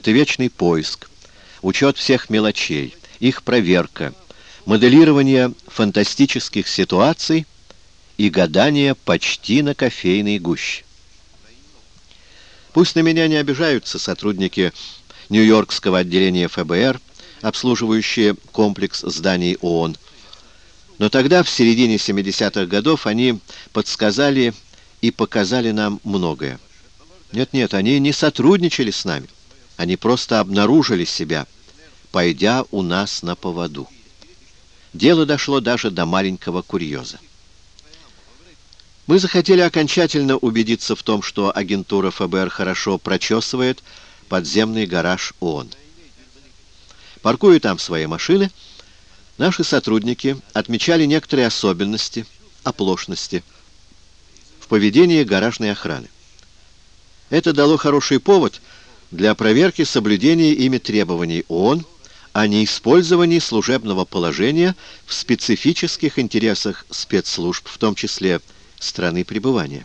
Это вечный поиск, учет всех мелочей, их проверка, моделирование фантастических ситуаций и гадание почти на кофейной гуще. Пусть на меня не обижаются сотрудники Нью-Йоркского отделения ФБР, обслуживающие комплекс зданий ООН, но тогда, в середине 70-х годов, они подсказали и показали нам многое. Нет-нет, они не сотрудничали с нами. Они просто обнаружили себя, пойдя у нас на поводу. Дело дошло даже до маленького курьеза. Мы захотели окончательно убедиться в том, что агентура ФБР хорошо прочесывает подземный гараж ООН. Паркуя там свои машины, Наши сотрудники отмечали некоторые особенности, оплошности в поведении гаражной охраны. Это дало хороший повод для проверки соблюдения ими требований ООН о неиспользовании служебного положения в специфических интересах спецслужб, в том числе страны пребывания.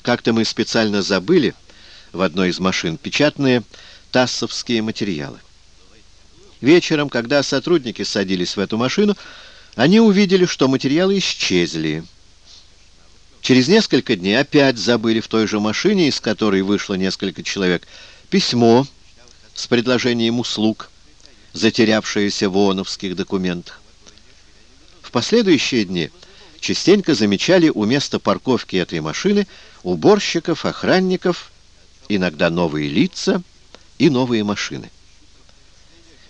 Как-то мы специально забыли в одной из машин печатные тассовские материалы. Вечером, когда сотрудники садились в эту машину, они увидели, что материалы исчезли. Через несколько дней опять забыли в той же машине, из которой вышло несколько человек, письмо с предложением услуг, затерявшееся в ООНовских документах. В последующие дни частенько замечали у места парковки этой машины уборщиков, охранников, иногда новые лица и новые машины.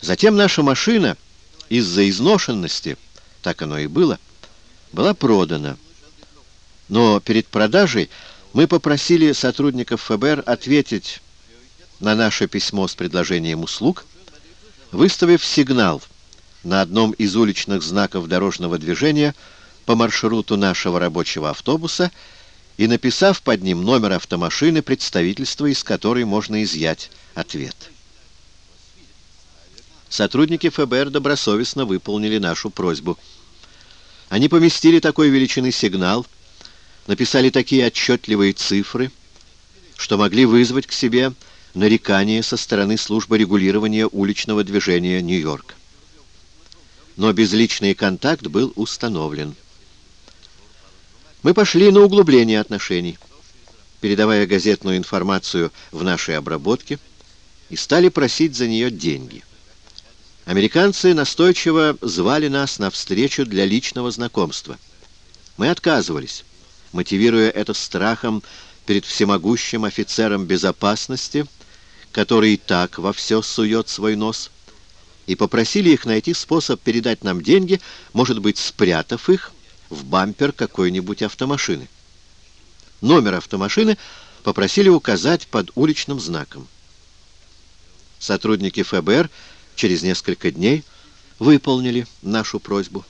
Затем наша машина из-за изношенности, так оно и было, была продана. Но перед продажей мы попросили сотрудников ФБР ответить на наше письмо с предложением услуг, выставив сигнал на одном из уличных знаков дорожного движения по маршруту нашего рабочего автобуса и написав под ним номер автомашины, представительства из которой можно изъять ответ. Сотрудники ФБР добросовестно выполнили нашу просьбу. Они поместили такой величины сигнал, написали такие отчетливые цифры, что могли вызвать к себе нарекания со стороны службы регулирования уличного движения Нью-Йорка. Но безличный контакт был установлен. Мы пошли на углубление отношений, передавая газетную информацию в нашей обработке, и стали просить за нее деньги. Американцы настойчиво звали нас на встречу для личного знакомства. Мы отказывались, мотивируя это страхом перед всемогущим офицером безопасности, который и так во все сует свой нос, и попросили их найти способ передать нам деньги, может быть, спрятав их в бампер какой-нибудь автомашины. Номер автомашины попросили указать под уличным знаком. Сотрудники ФБР через несколько дней выполнили нашу просьбу.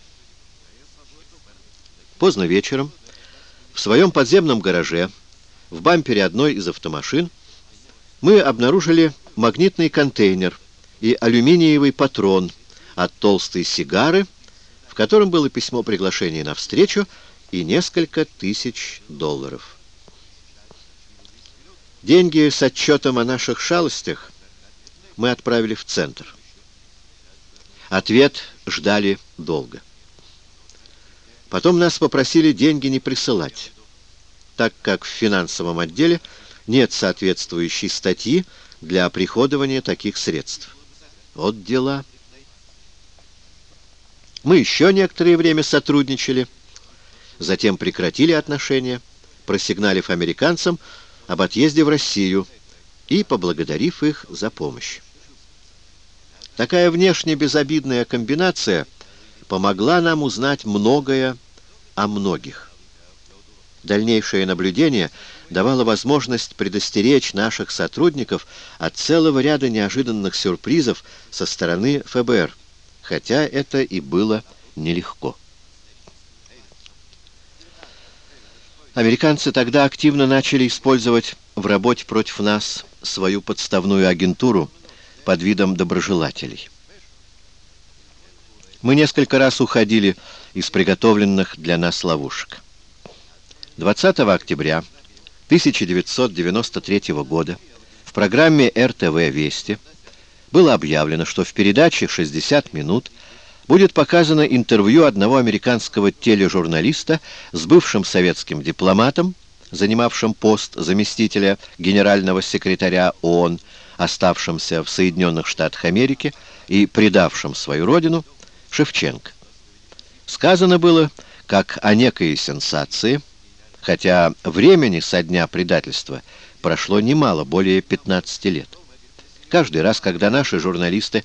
Поздно вечером в своем подземном гараже в бампере одной из автомашин мы обнаружили магнитный контейнер и алюминиевый патрон от толстой сигары, в котором было письмо приглашения на встречу и несколько тысяч долларов. Деньги с отчетом о наших шалостях мы отправили в центр. Ответ ждали долго. Потом нас попросили деньги не присылать, так как в финансовом отделе нет соответствующей статьи для оприходования таких средств. Вот дела. Мы еще некоторое время сотрудничали, затем прекратили отношения, просигналив американцам об отъезде в Россию и поблагодарив их за помощь. Такая внешне безобидная комбинация помогла нам узнать многое о многих. Дальнейшее наблюдение давало возможность предостеречь наших сотрудников от целого ряда неожиданных сюрпризов со стороны ФБР, хотя это и было нелегко. Американцы тогда активно начали использовать в работе против нас свою подставную агентуру, под видом доброжелателей. Мы несколько раз уходили из приготовленных для нас ловушек. 20 октября 1993 года В программе РТВ «Вести» было объявлено, что в передаче «60 минут» будет показано интервью одного американского тележурналиста с бывшим советским дипломатом, занимавшим пост заместителя генерального секретаря ООН, оставшимся в Соединенных Штатах Америки и предавшим свою родину, Шевченко. Сказано было, как о некой сенсации, хотя времени со дня предательства прошло немало, более 15 лет. Каждый раз, когда наши журналисты